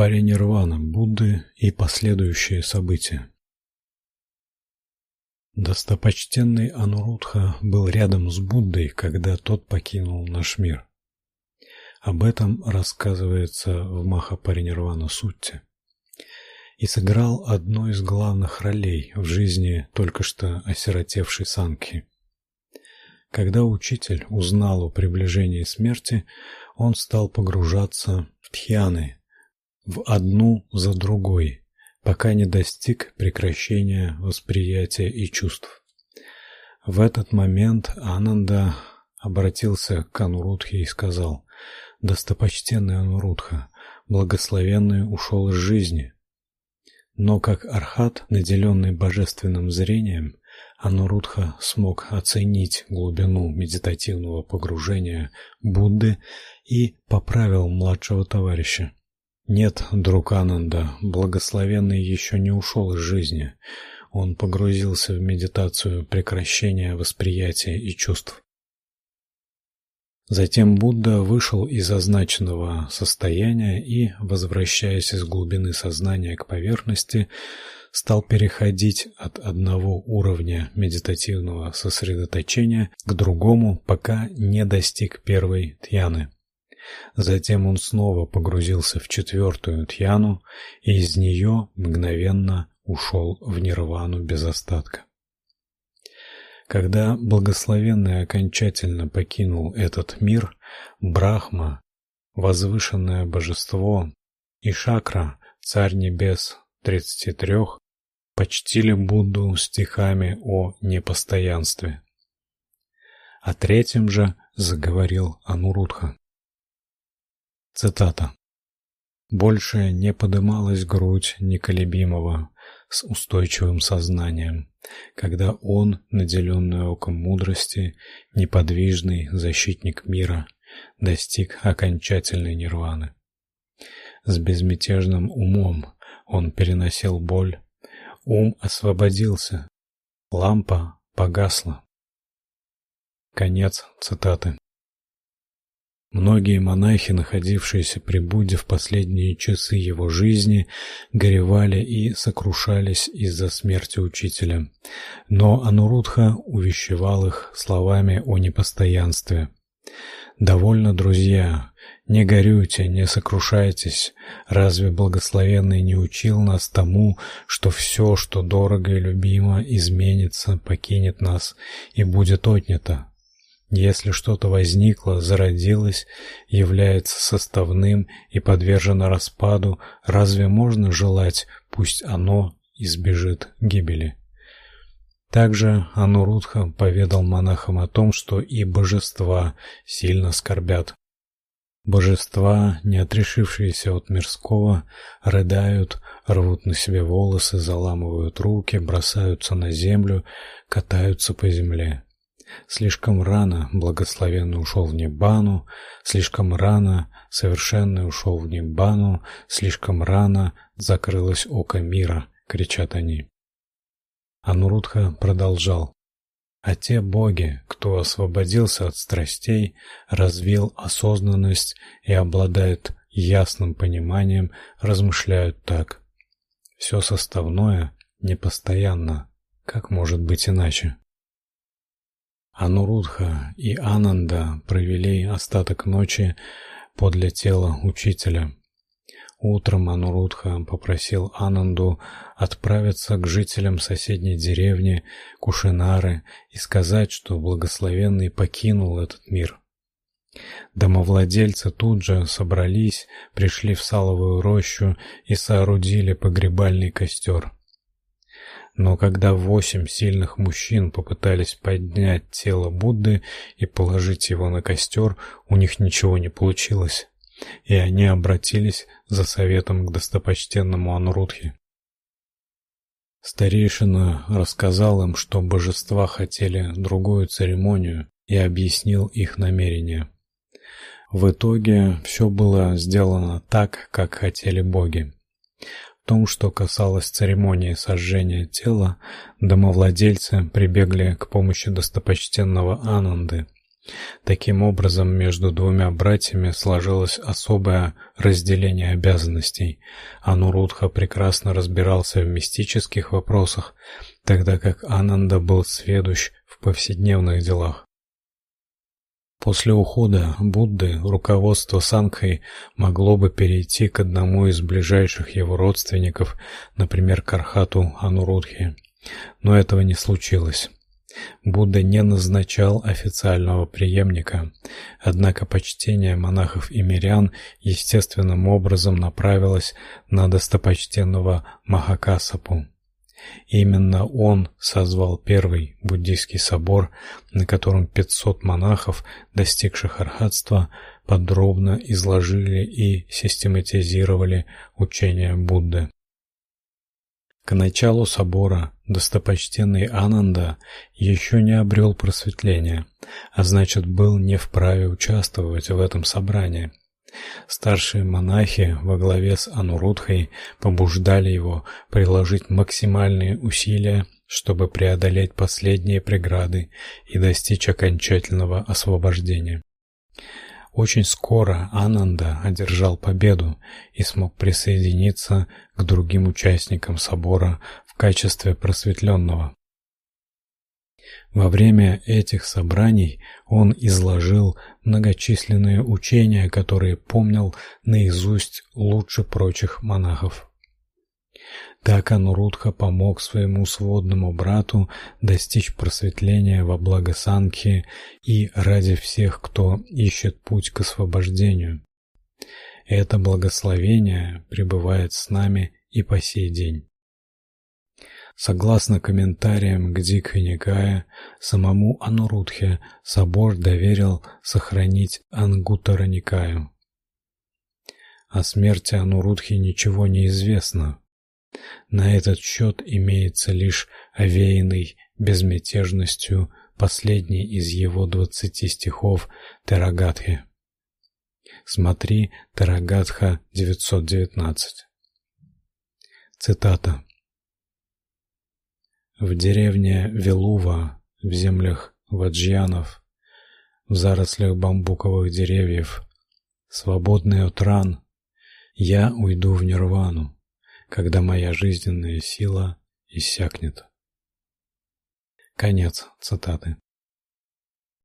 Паринирвана Будды и последующие события. Достопочтенный Анурудха был рядом с Буддой, когда тот покинул наш мир. Об этом рассказывается в Махапаринирвана Сутте. И сыграл одну из главных ролей в жизни только что осиротевшей Санки. Когда учитель узнал о приближении смерти, он стал погружаться в тхьяны, в одну за другой, пока не достиг прекращения восприятия и чувств. В этот момент Ананда обратился к Анурудхе и сказал: "Достопочтенный Анурудха, благословенный ушел из жизни". Но как архат, наделенный божественным зрением, Анурудха смог оценить глубину медитативного погружения Будды и поправил младшего товарища. Нет, друг Ананда, благословенный еще не ушел из жизни. Он погрузился в медитацию прекращения восприятия и чувств. Затем Будда вышел из означенного состояния и, возвращаясь из глубины сознания к поверхности, стал переходить от одного уровня медитативного сосредоточения к другому, пока не достиг первой тьяны. Затем он снова погрузился в четвертую тьяну и из нее мгновенно ушел в нирвану без остатка. Когда благословенный окончательно покинул этот мир, Брахма, возвышенное божество, и Шакра, царь небес тридцати трех, почтили Будду стихами о непостоянстве. О третьем же заговорил Анурудха. Цитата. Больше не подымалась грудь неколебимого с устойчивым сознанием, когда он, наделенный оком мудрости, неподвижный защитник мира, достиг окончательной нирваны. С безмятежным умом он переносил боль, ум освободился, лампа погасла. Конец цитаты. Многие монахи, находившиеся при Будде в последние часы его жизни, горевали и сокрушались из-за смерти учителя. Но Анурудха увещевал их словами о непостоянстве. Довольно, друзья, не горюйте, не сокрушайтесь. Разве благословенный не учил нас тому, что все, что дорого и любимо, изменится, покинет нас и будет отнято? Если что-то возникло, зародилось, является составным и подвержено распаду, разве можно желать, пусть оно избежит гибели? Также Анурудха поведал монахам о том, что и божества сильно скорбят. Божества, не отрешившиеся от мирского, рыдают, рвут на себе волосы, заламывают руки, бросаются на землю, катаются по земле. Слишком рано благословенный ушел в небану, слишком рано совершенный ушел в небану, слишком рано закрылось око мира, кричат они. Анурудха продолжал: а те боги, кто освободился от страстей, развил осознанность и обладает ясным пониманием, размышляют так: все составное непостоянно, как может быть иначе? Анурудха и Ананда провели остаток ночи подле тела учителя. Утром Анурудха попросил Ананду отправиться к жителям соседней деревни Кушинары и сказать, что благословенный покинул этот мир. Домовладельцы тут же собрались, пришли в саловую рощу и соорудили погребальный костер. Но когда восемь сильных мужчин попытались поднять тело Будды и положить его на костер, у них ничего не получилось, и они обратились за советом к достопочтенному Анурудхе. Старейшина рассказал им, что божества хотели другую церемонию и объяснил их намерения. В итоге все было сделано так, как хотели боги том, что касалось церемонии сожжения тела, домовладельцы прибегли к помощи достопочтенного Ананды. Таким образом, между двумя братьями сложилось особое разделение обязанностей. Анурудха прекрасно разбирался в мистических вопросах, тогда как Ананда был сведущ в повседневных делах. После ухода Будды руководство Сангхой могло бы перейти к одному из ближайших его родственников, например, к Архату Анурудхе, но этого не случилось. Будда не назначал официального преемника, однако почтение монахов и мирян естественным образом направилось на достопочтенного Махакасапу. Именно он созвал первый буддийский собор, на котором 500 монахов, достигших архатства, подробно изложили и систематизировали учение Будды. К началу собора достопочтенный Ананда еще не обрел просветления, а значит, был не вправе участвовать в этом собрании. Старшие монахи во главе с Анурудхой побуждали его приложить максимальные усилия, чтобы преодолеть последние преграды и достичь окончательного освобождения. Очень скоро Ананда одержал победу и смог присоединиться к другим участникам собора в качестве просветленного. Во время этих собраний он изложил многочисленные учения, которые помнил наизусть лучше прочих монахов. Так Анурудха помог своему сводному брату достичь просветления во благо Санхи и ради всех, кто ищет путь к освобождению. Это благословение пребывает с нами и по сей день. Согласно комментариям к Дикханикае, самому Анурудхе собор доверил сохранить Ангутараникаю. О смерти Анурудхи ничего не известно. На этот счет имеется лишь овеянный безмятежностью последний из его двадцати стихов Тарагатхи. Смотри Тарагатха 919. Цитата. В деревне Велува, в землях ваджьянов, в зарослях бамбуковых деревьев, свободный от ран, я уйду в нирвану когда моя жизненная сила иссякнет. Конец цитаты.